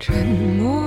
沉默。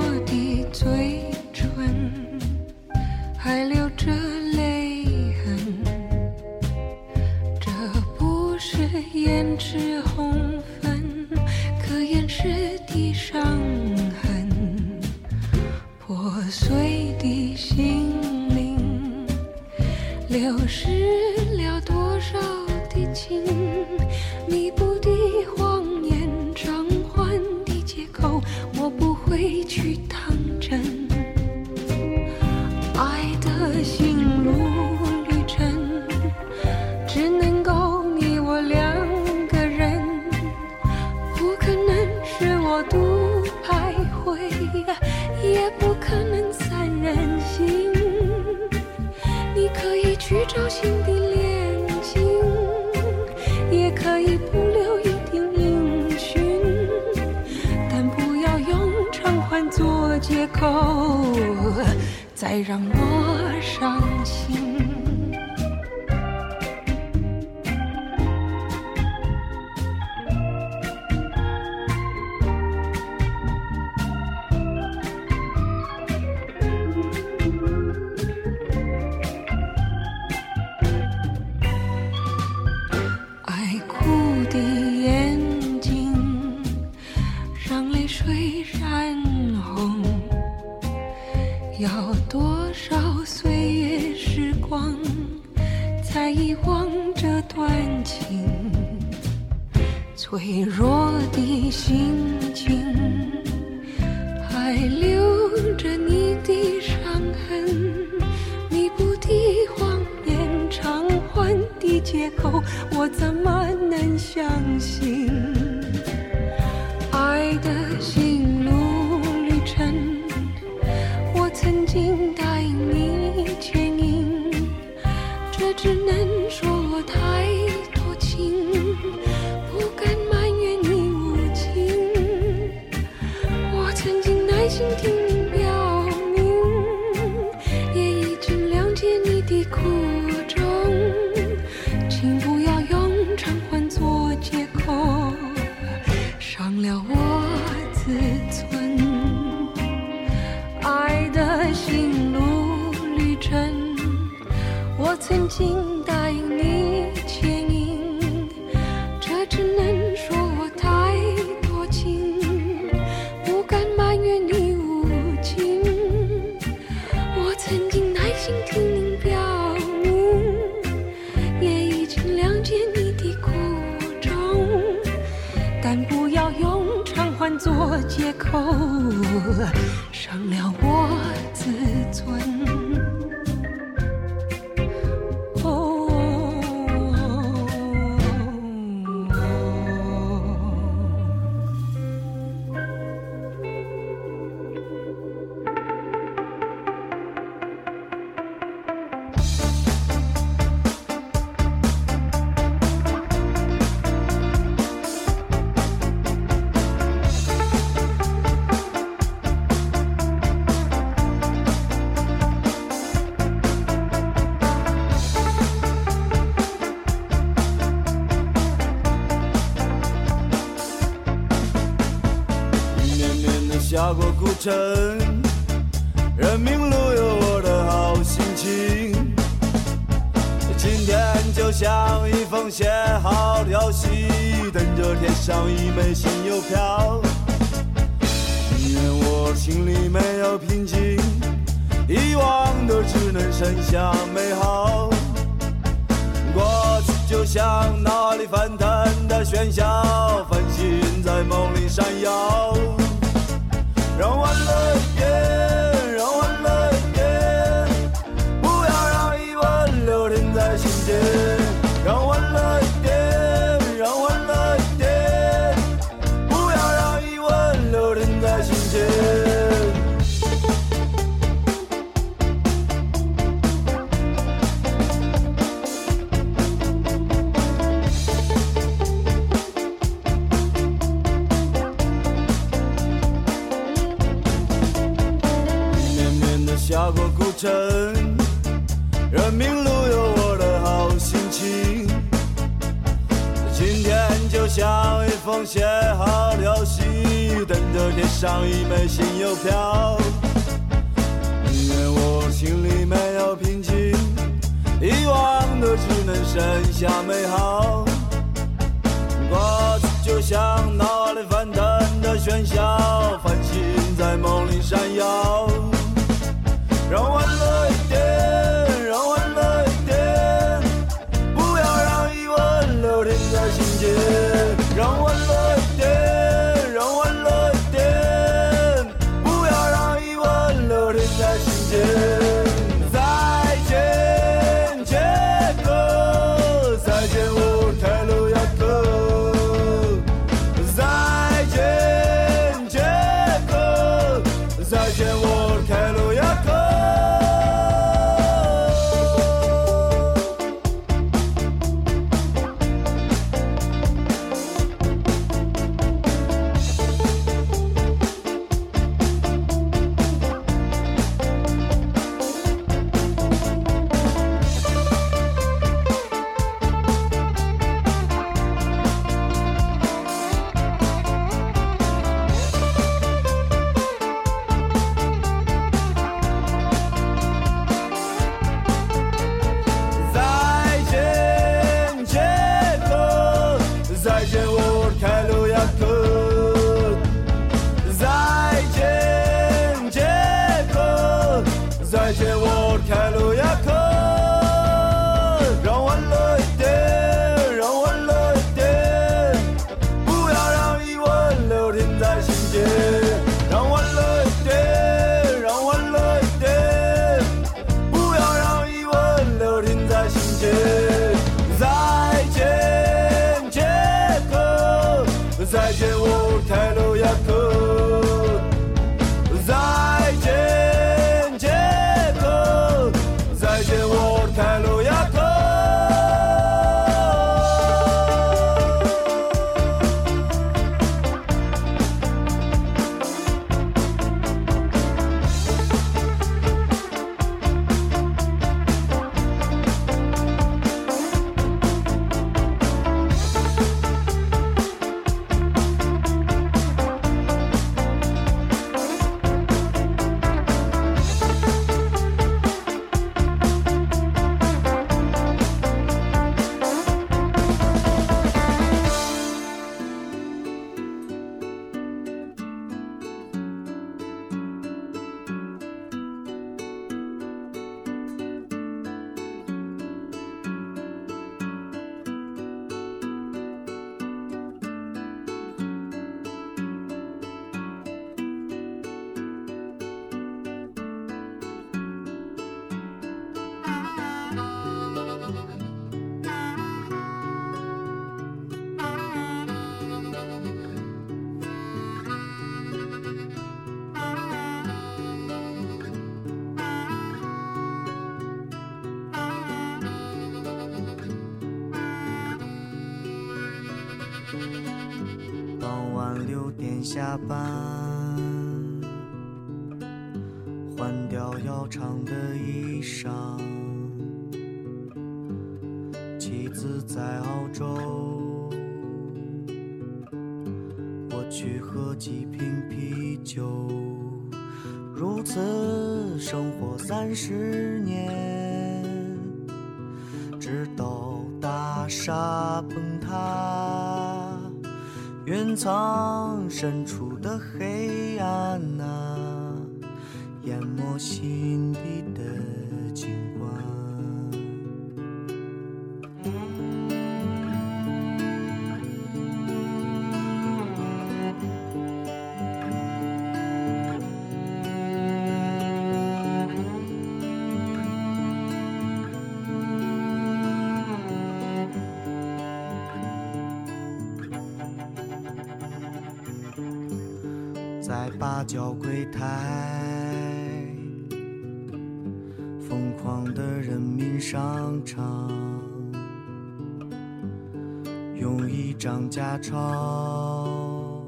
水染红，要多少岁月时光才遗忘这段情？脆弱的心情，还留着你的伤痕，弥补的谎言，偿还的借口，我怎么能相信？换做借口伤了我自尊。就如此生活三十年，直到大厦崩塌，云层深处的黑暗啊，淹没心底的。角柜台，疯狂的人民商场，用一张假钞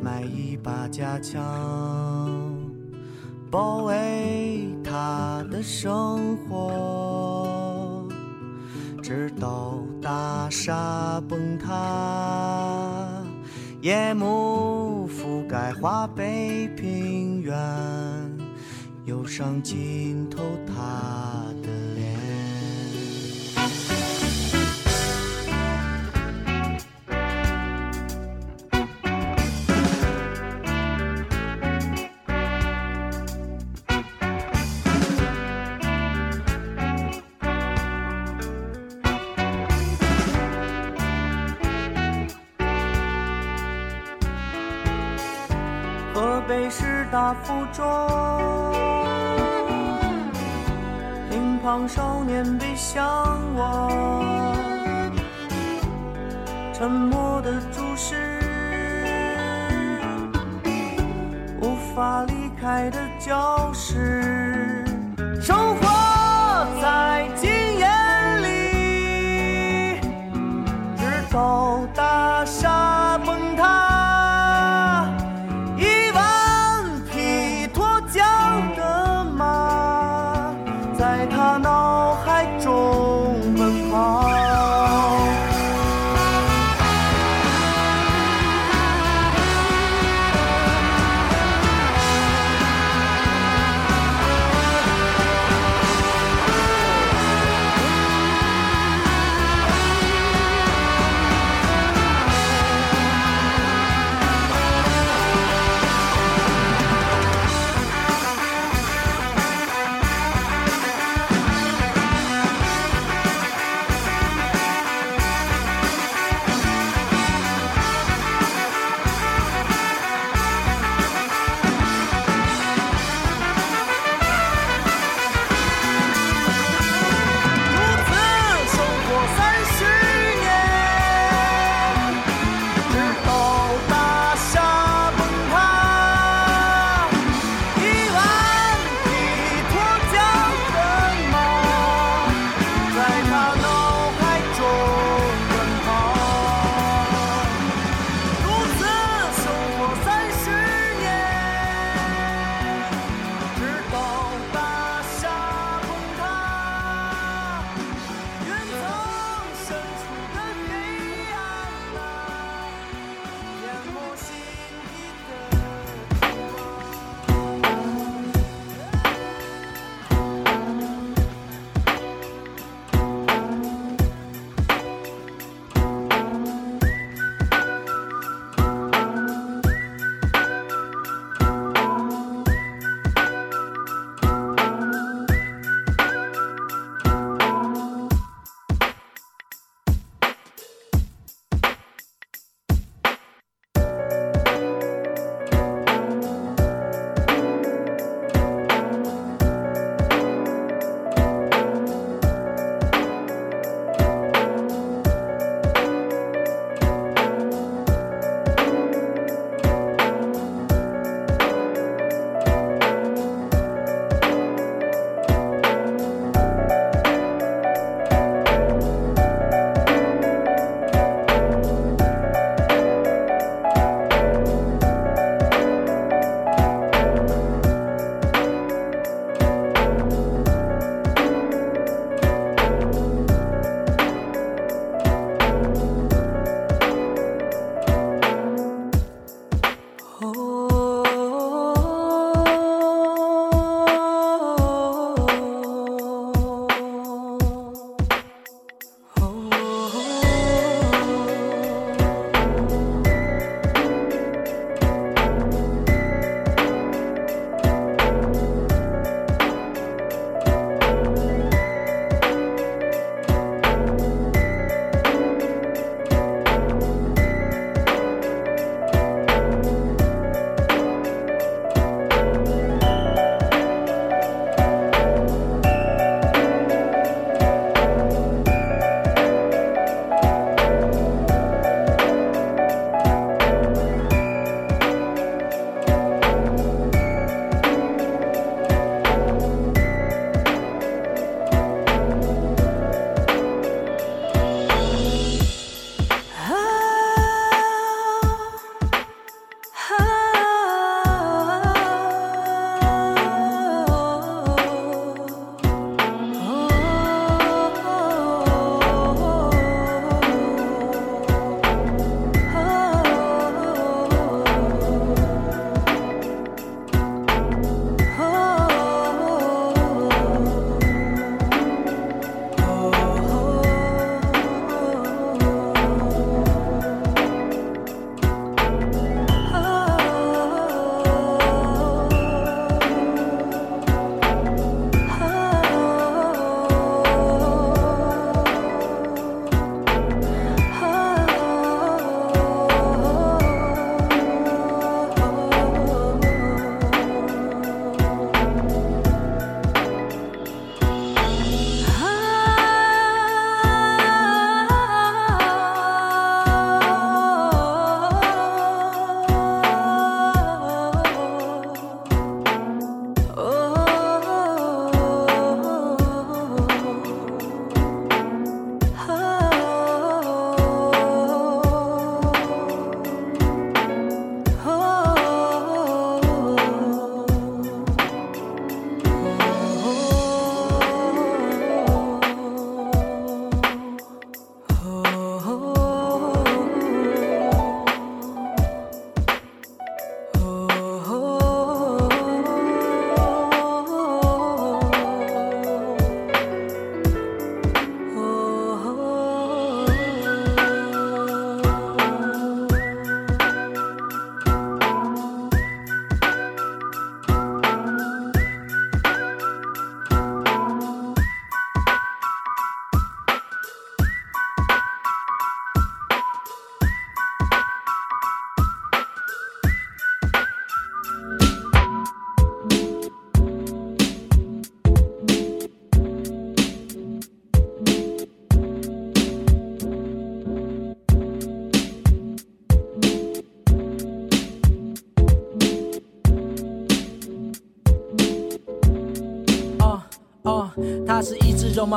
买一把假枪，保卫他的生活，直到大厦崩塌。夜幕。华北平原，忧伤浸透他师大附中，乒乓少年背向我，沉默的注视，无法离开的教室，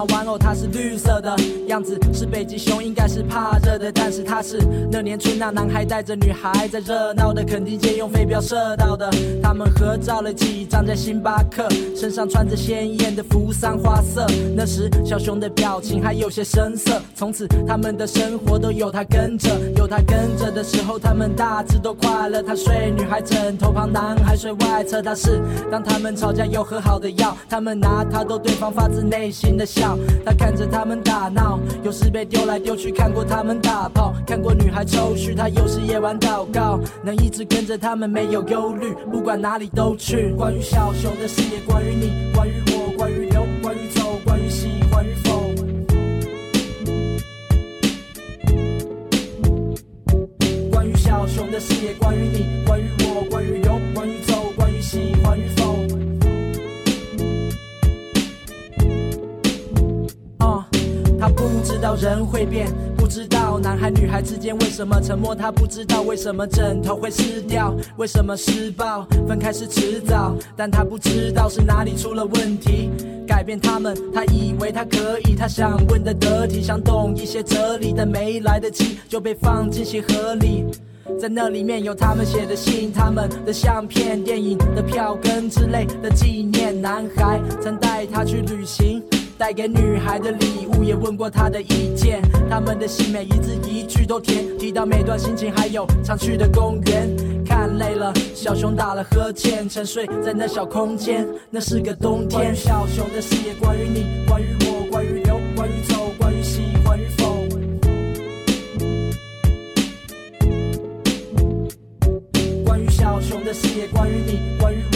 玩偶，它是绿色的。样子，是北极熊，应该是怕热的。但是它是那年春，那男孩带着女孩在热闹的垦丁街用飞镖射到的。他们合照了几张在星巴克，身上穿着鲜艳的扶桑花色。那时小熊的表情还有些生涩。从此他们的生活都有他跟着，有他跟着的时候，他们大致都快乐。他睡女孩枕头旁，男孩睡外侧。他是当他们吵架又和好的药，他们拿他逗对方发自内心的笑。他看着他们打闹，有时被丢来丢去，看过他们打炮，看过女孩抽搐。他有时夜晚祷告，能一直跟着他们没有忧虑，不管哪里都去。关于小熊的事业，关于你，关于我，关于留，关于走，关于喜欢与否。关于小熊的事业，关于你，关于我，他不知道人会变，不知道男孩女孩之间为什么沉默，他不知道为什么枕头会湿掉，为什么施暴分开是迟早，但他不知道是哪里出了问题。改变他们，他以为他可以，他想问的得体，想懂一些哲理，但没来得及就被放进鞋盒里。在那里面有他们写的信、他们的相片、电影的票根之类的纪念。男孩曾带他去旅行，带给女孩的礼物也问过她的意见。他们的信每一字一句都甜，提到每段心情，还有常去的公园。看累了，小熊打了呵欠，沉睡在那小空间。那是个冬天。小熊的事业，关于你，关于我，关于留，关于走，关于喜欢与否。关于小熊的事业，关于你，关于我，关于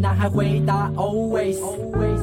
男孩回答 always。Always。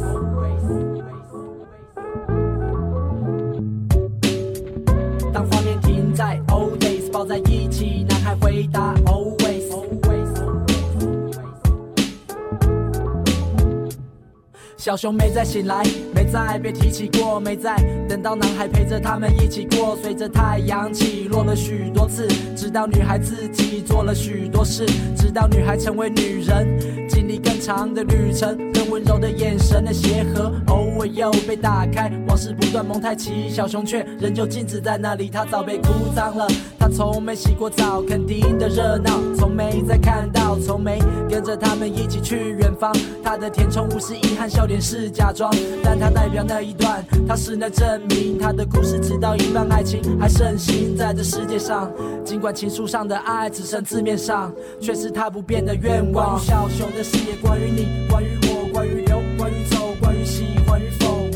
小熊没再醒来，没再被提起过，没再等到男孩陪着他们一起过。随着太阳起落了许多次，直到女孩自己做了许多事，直到女孩成为女人，经历更长的旅程，温柔的眼神的鞋盒，偶尔又被打开，往事不断蒙太奇，小熊却仍旧静止在那里，它早被哭脏了。他从没洗过澡，肯定的热闹，从没再看到，从没跟着他们一起去远方。他的填充物是遗憾，笑脸是假装，但它代表那一段，它是那证明。他的故事直到一半，爱情还盛行在这世界上。尽管情书上的爱只剩字面上，却是他不变的愿望。关于小熊的事业，关于你，关于我，关于，走，关于喜欢与否。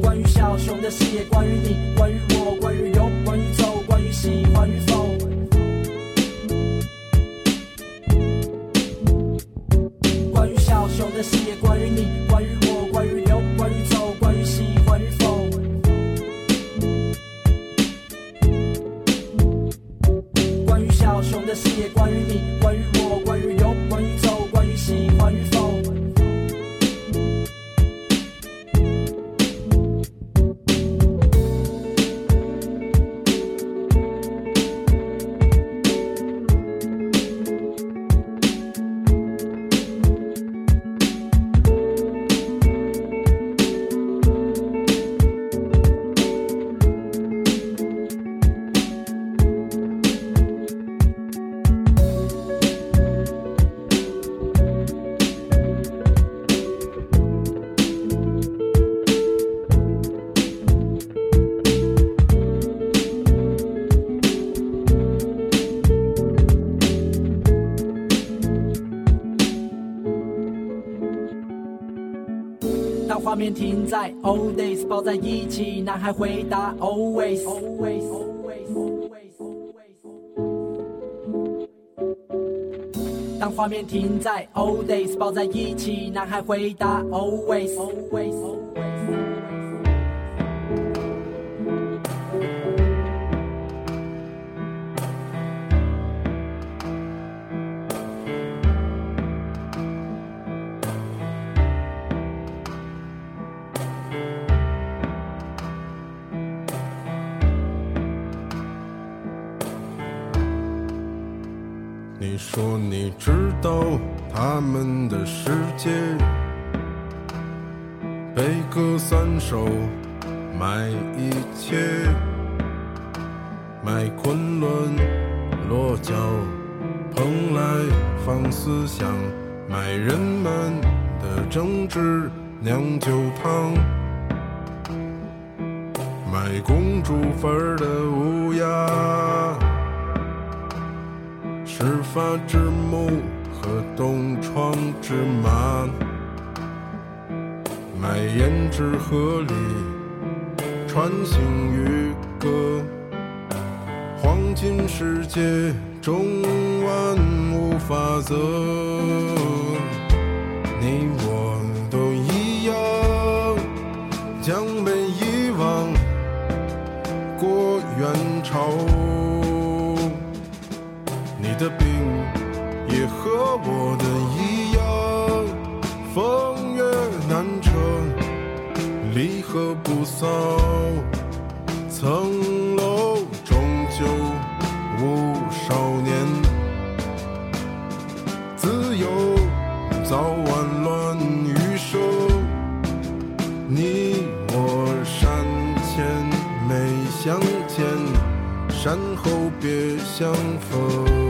关于小熊的事业，关于你，关于我，关于游，关于走，关于喜欢与否。在 old days，抱在一起，男孩回答 always。always, always, always, always. 当画面停在 old days，抱在一起，男孩回答 always。always, always. 说你知道他们的世界，悲歌三首，卖一切，卖昆仑落脚，蓬莱放思想，卖人们的政治酿酒汤，卖公主坟的乌鸦。始发之木和东窗之马，卖胭脂河里穿行渔歌，黄金世界中万物法则，你我都一样，将被遗忘过元朝。不骚。层楼终究无少年，自由早晚乱余生。你我山前没相见，山后别相逢。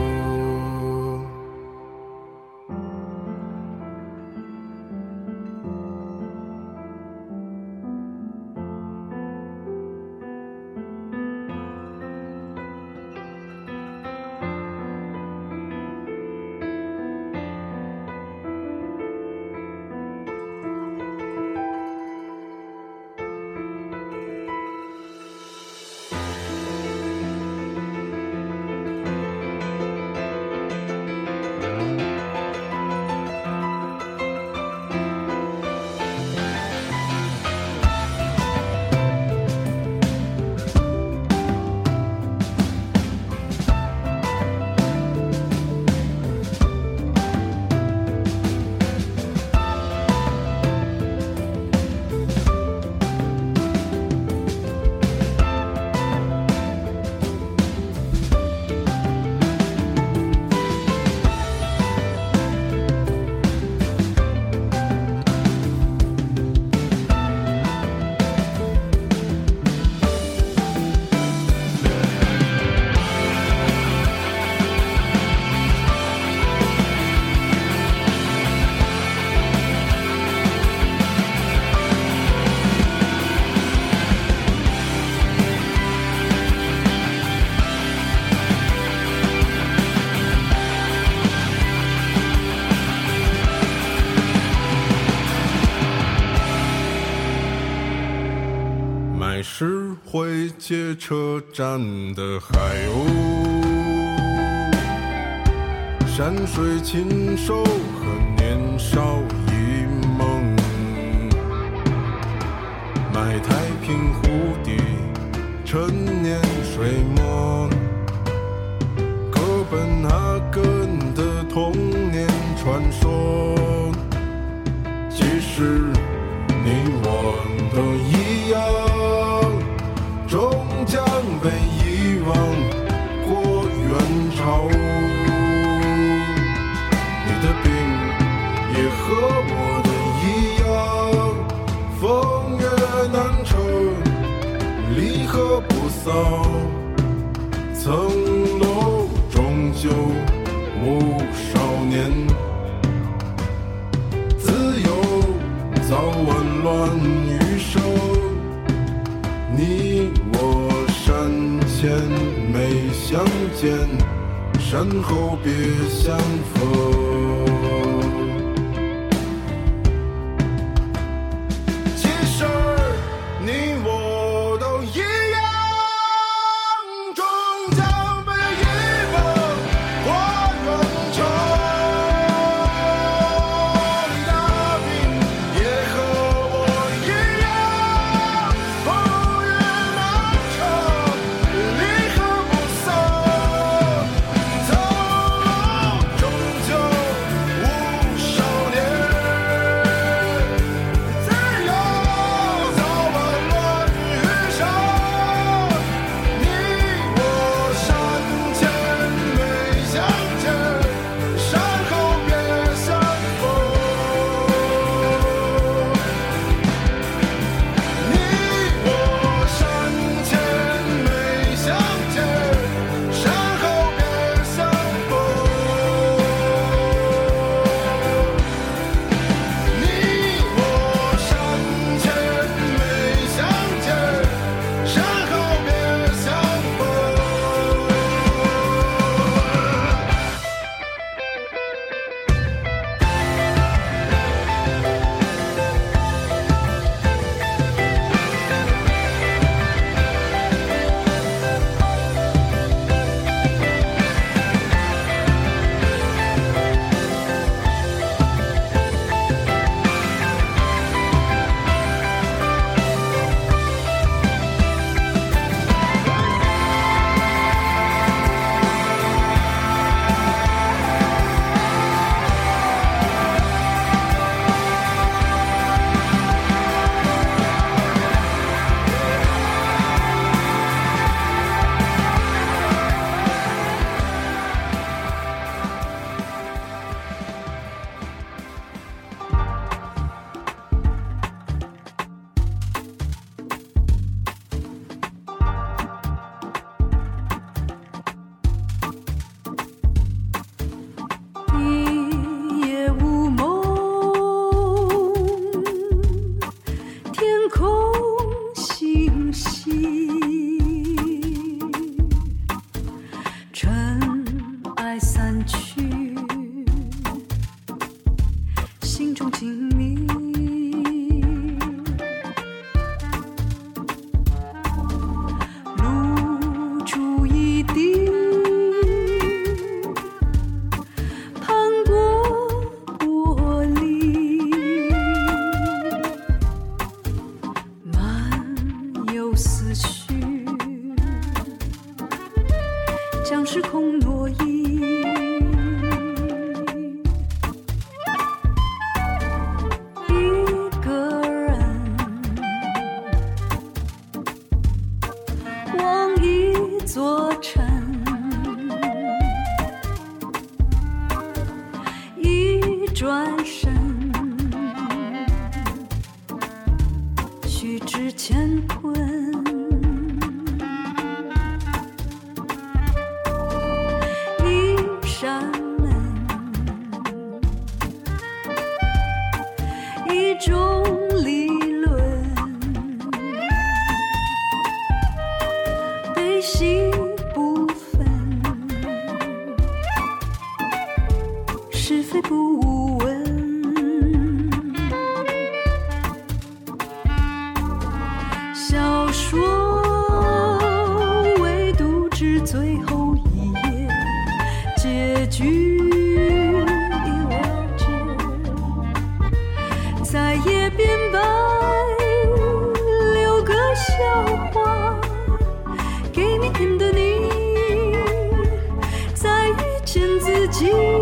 接车站的海鸥，山水禽兽和年少一梦，买太平湖底陈年水墨，哥本哈根的童年传说。其实你我都一样，合不骚。层楼终究无少年。自由早晚乱余生，你我山前没相见，山后别相逢。You.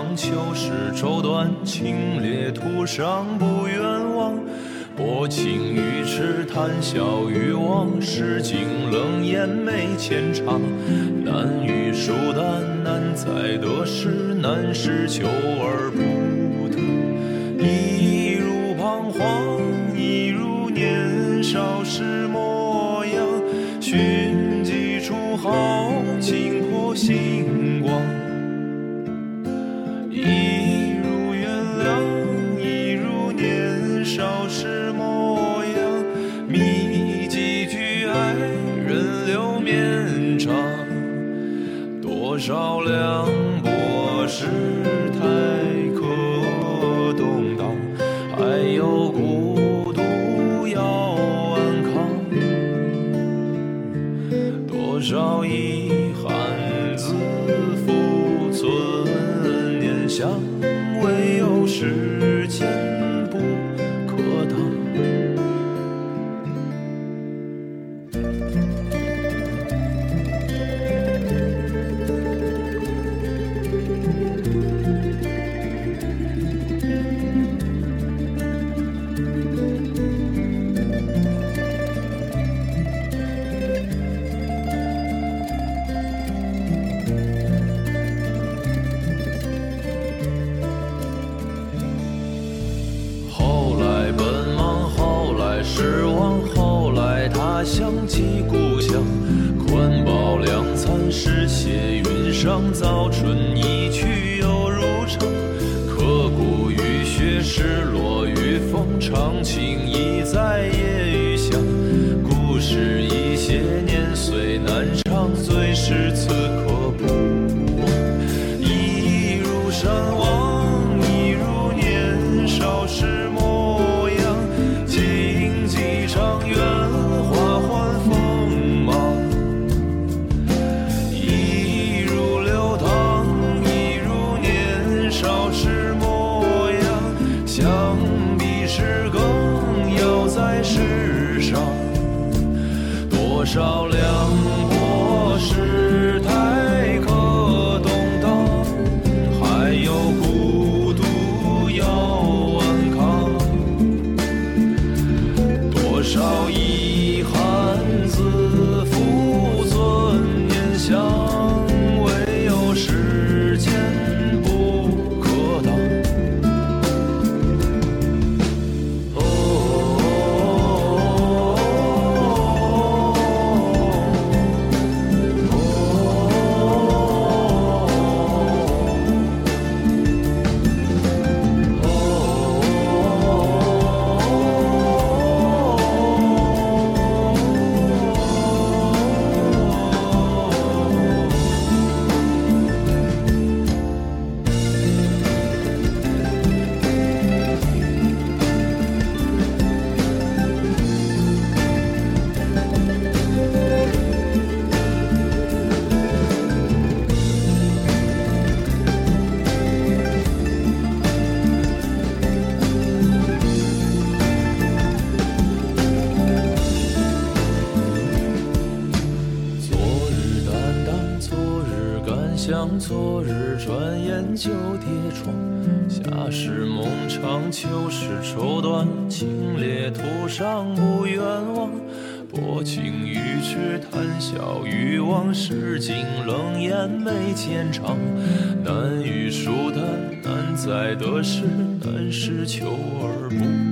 上秋是绸缎，清冽途上不远望。薄情于痴，谈笑于忘，市井冷眼没浅尝。难于疏淡，难在得失，难是求而不。斜云上早春。旧时绸缎，清冽途上不愿忘；薄情于痴，谈笑于忘，世境冷眼眉间长。难遇疏淡，难在得失，难是求而不。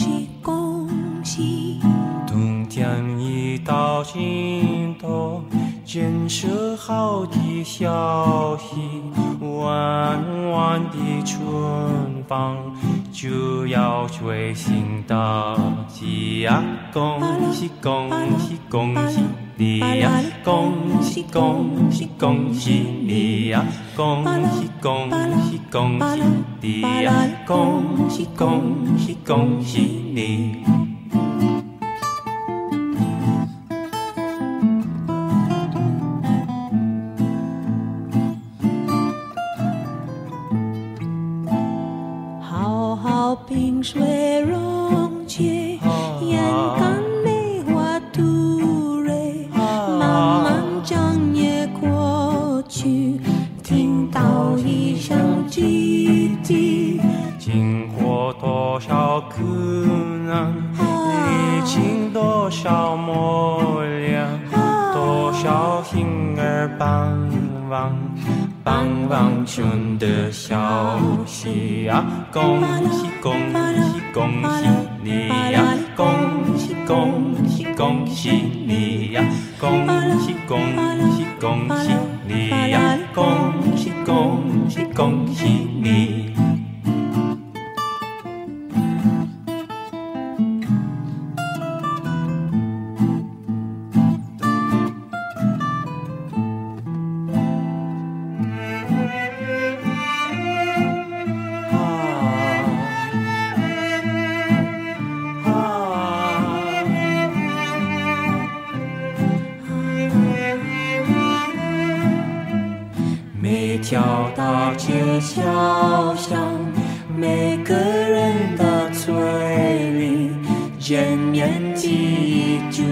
恭喜恭喜。冬天一到尽头，建设好的消息。弯弯的春风就要吹醒大地呀！恭喜恭喜恭喜你呀！恭喜恭喜恭喜你呀！恭喜恭喜恭喜你呀！恭喜恭喜恭喜你。恭喜！恭喜恭喜小巷，每个人的嘴里，见面第一句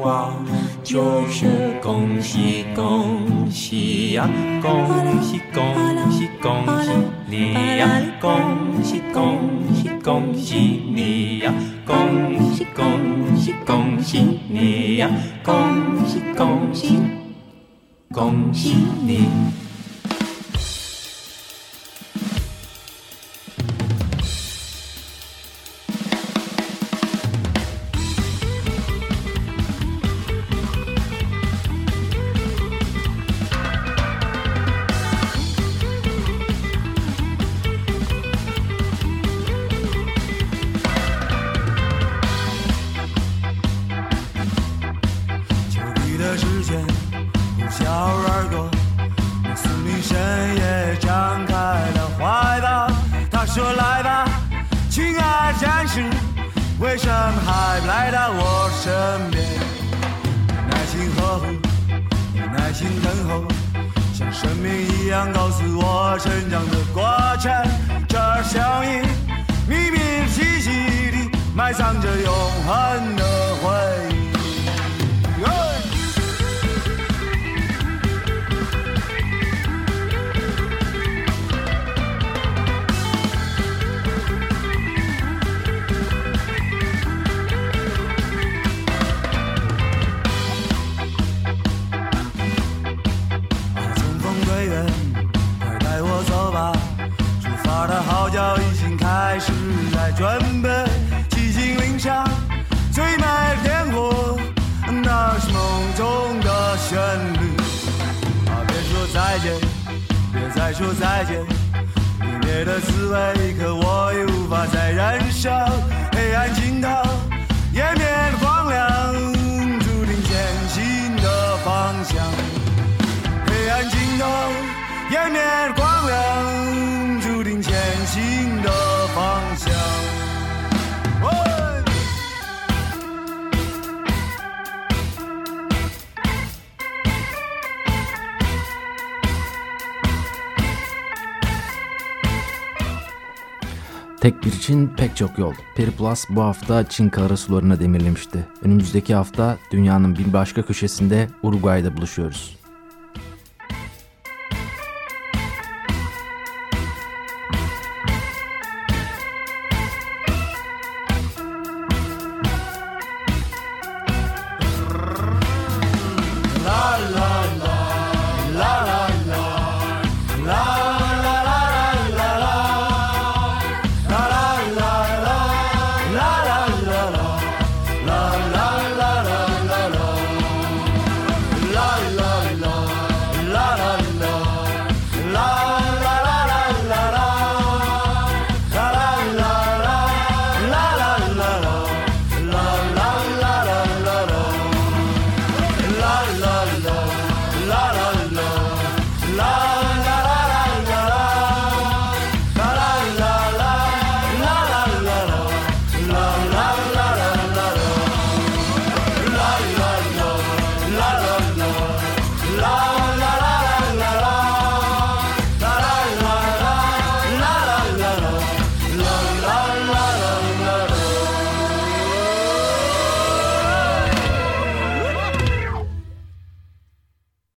话就是恭喜恭喜呀！恭喜恭喜恭喜你呀！恭喜恭喜恭喜你呀！恭喜恭喜恭喜你呀！恭喜恭喜恭喜你。耐心等候，像生命一样告诉我成长的过程。这声音秘密气息里埋藏着永恒的回忆。”的号角已经开始在准备，寂静岭上最美的烟火，那是梦中的旋律。啊，别说再见，别再说再见，离别的滋味，一刻我已无法再忍受。黑暗尽头，湮灭的光亮，注定前行的方向。黑暗尽头，湮灭的光亮，行的方向。喂Tek bir Çin pek çok yol. Periplus bu hafta Çin karasularına demirlemişti. Önümüzdeki hafta dünyanın bir başka köşesinde Uruguay'da buluşuyoruz.